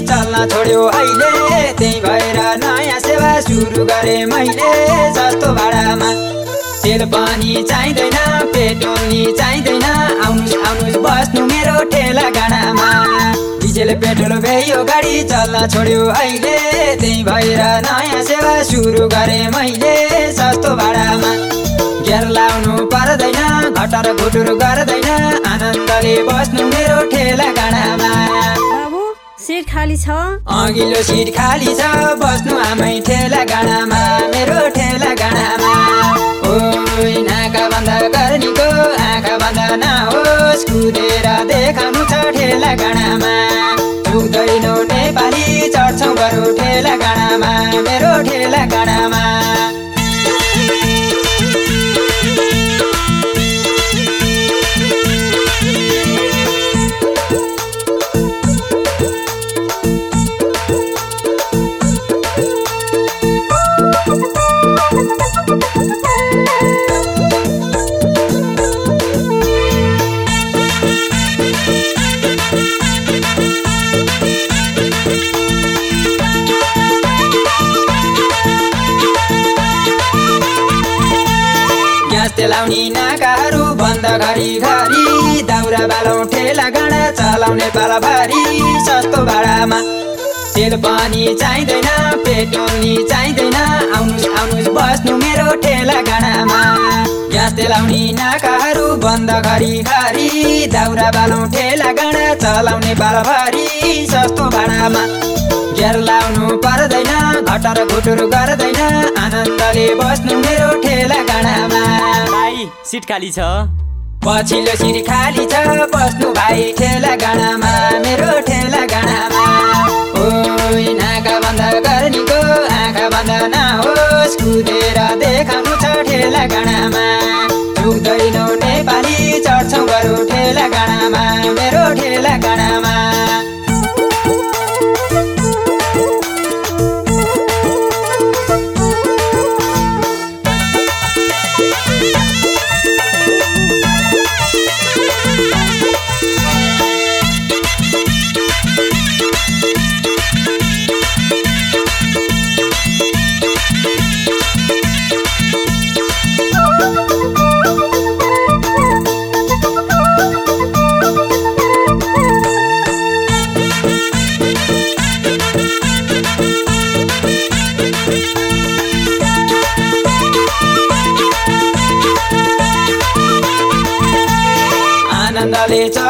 चल्न छोड्यो अहिले। त्यही भएर नयाँ सेवा सुरु गरेँ मैले सस्तो भाडामा। तेल पनि चाहिँदैन पेट्रोल नि चाहिँदैन। आउनुहोस् आउनुहोस् बस्नु मेरो ठेला गाडामा। डिजेल पेट्रोल भ्याइयो गाडी चल्न छोड्यो अहिले। त्यही भएर नयाँ सेवा सुरु गरेँ मैले सस्तो भाडामा। घेर लाउनु पर्दैन घटर घुटुर गर्दैन। आनन्दले बस्नु मेरो ठेला गाडामा। सिट खाली छ? अघिल्लो सिट खाली छ बस्नु आमै ठेला गाडामा मेरो ठेला गाडामा नाकाहरू बन्द घरि घरि। दाउरा बालौँ ठेला गाडा चलाउने पालाभारी सस्तो भाडामा तेल पनि चाहिँदैन पेट्रोल नि चाहिँदैन। आउनुहोस् आउनुहोस् बस्नु मेरो ठेला गाडामा ग्यास तेलाउने नाकाहरू बन्द घरि घरि। दाउरा बालौँ ठेला गाडा चलाउने पालाभारी सस्तो भाडामा घेर लाउनु पर्दैन घटर घुटुर गर्दैन आनन्दले बस्नु मेरो ठेला गाडामा भाइ सिट खाली छ। पछिल्लो सिट खाली छ बस्नु भाइ ठेला गाडामा मेरो ठेला गाडामा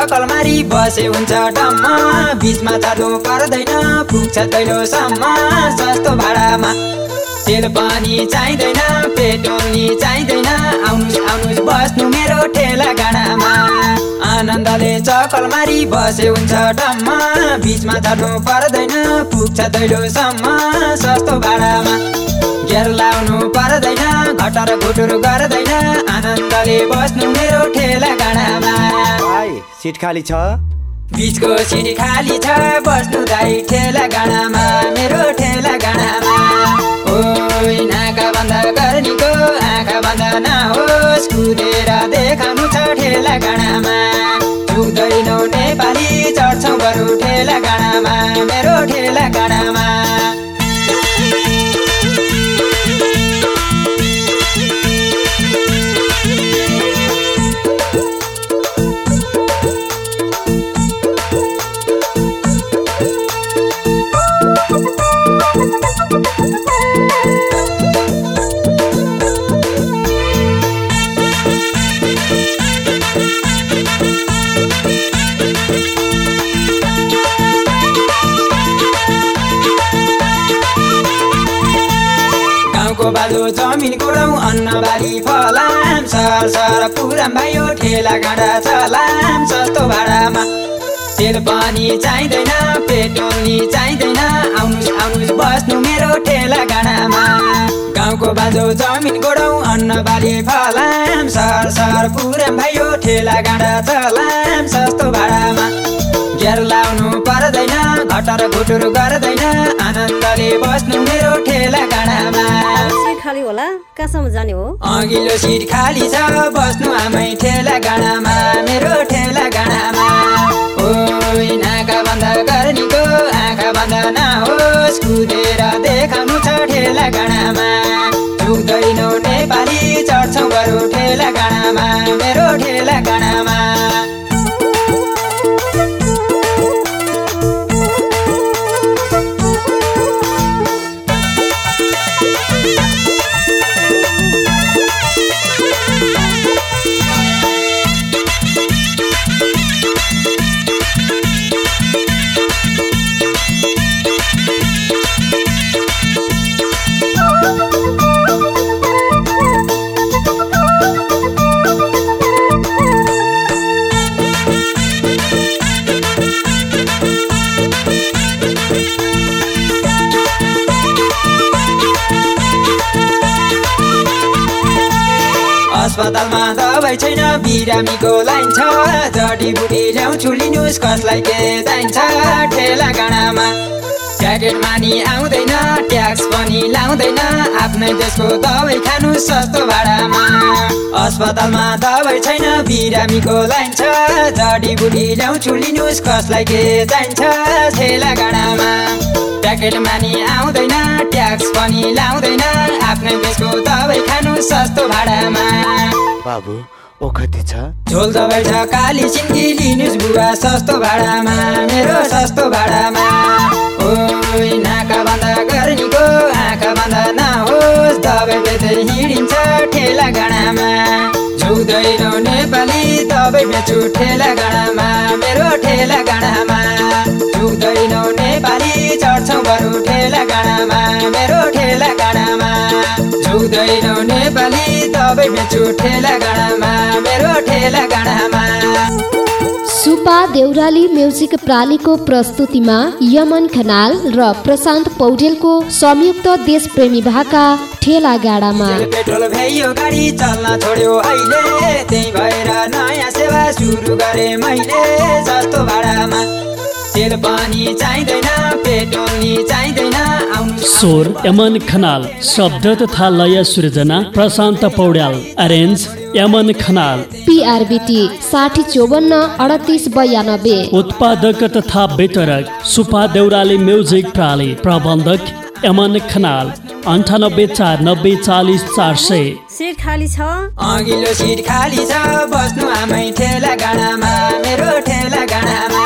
आनन्दले चकल मारी बसे हुन्छ डम्म बिचमा चढ्नु पर्दैन पुग्छ दैलोसम्म सस्तो भाडामा। तेल पनि चाहिँदैन पेट्रोल चाहिँदैन आउनुहोस् आउनुहोस् बस्नु मेरो ठेला गाडामा। आनन्दले चकल मारी बसे हुन्छ डम्म बिचमा चढ्नु पर्दैन पुग्छ दैलोसम्म सस्तो भाडामा। घेर लाउनु पर्दैन घटर घुटुर गर्दैन आनन्दले बस्नु मेरो ठेला गाडामा। सिट खाली छ? बिचको सिडी खाली छ बस्नु दाइ ठेला गाडामा मेरो ठेला गाडामा। ओइ नाका बन्द गर्नीको आँखा बन्द नहोस् कुदेर देखाउनु छ ठेला गाडामा। चुक्दैनौ नेपाली चढ्छौ बरु ठेला गाडामा मेरो ठेला गाडामा। बालो जमिन कोडौँ अन्नबारी फलाम सर सर पुराम भयो ठेला गाडा चलाम सस्तो भाडामा तेल पनि चाहिँदैन पेट्रोल नि चाहिँदैन आउनुहोस् आउनुहोस् बस्नु मेरो ठेला गाडामा। गाउँको बाजो जमिन गोडौँ अन्नबारी फलाम सर सर पुराम भयो ठेला गाडा चलाम सस्तो भाडामा घेर लाउनु पर्दैन घटर घुटुर गर्दैन आनन्दले बस्नु मेरो ठेला गाडामा। होला? कहाँसम्म जाने हो? अघिल्लो सिट खाली छ बस्नु आमै ठेला गाँडामा मेरो ठेला गाँडामा नाका बन्द गर्नेको आँखा बन्द नहोस् कुदेर देखाउनु छ ठेला गाँडामा अस्पतालमा दबाई छैन। बिरामीको लाइन छ। जडीबुटी ल्याउँछु लिनुहोस् कसलाई के चाहिन्छ। ठेला गाडामा। प्याकेटमा नि आउँदैन ट्याक्स पनि लाउँदैन। आफ्नै देशको दबाई खानु सस्तो भाडामा। अस्पतालमा दबाई छैन बिरामीको लाइन छ। जडीबुटी ल्याउँछु लिनुहोस् कसलाई के चाहिन्छ ठेला गाडामा। प्याकेटमा नि आउँदैन ट्याक्स पनि लाउँदैन। आफ्नै देशको दबाई खानु सस्तो भाडामा। बाबु ओखती छ? झोल दबाई छ काली सिन्की लिनुहोस् बुवा सस्तो भाडामा। मेरो सस्तो भाडामा। ओइ नाका बन्द गर्नीको आँखा बन्द नहोस् दबाई बेच्दै हिँडिन्छ ठेला गाडामा झुक्दैनौ नेपाली दबाई बेच्छु ठेला गाडामा मेरो ठेला गाडामा झुक्दैनौ नेपाली चढ्छौ बरु ठेला गाडामा मेरो ठेला गाडामा झुक्दैनौ नेपाली दबाई बेच्छु ठेला गाडामा मेरो ठेला गाडामा सुपा देउराली म्युजिक प्रालीको प्रस्तुतिमा यमन खनाल र प्रशान्त पौडेलको संयुक्त देशप्रेमी भाका ठेला गाडामा। तेल पेट्रोल भ्याइयो गाडी चल्न छोड्यो अहिले। त्यही भएर नयाँ सेवा सुरु गरे मैले सस्तो भाडामा। तेल पनि चाहिँदैन पेट्रोल नि चाहिँदैन आउनु स्वर यमन खनाल शब्द तथा लय सृजना प्रशान्त पौड्याल। अरेन्ज यमन खनाल। पिआरबिटी साठी चौवन्न अडतिस बयानब्बे उत्पादक तथा वितरक सुपा देउराली म्युजिक प्राली प्रबन्धक यमन खनाल अन्ठानब्बे चार नब्बे चालिस चार सय सिट खाली छ अघिल्लो सिट खाली छ बस्नु आमै ठेला गाडामा मेरो ठेला गाडामा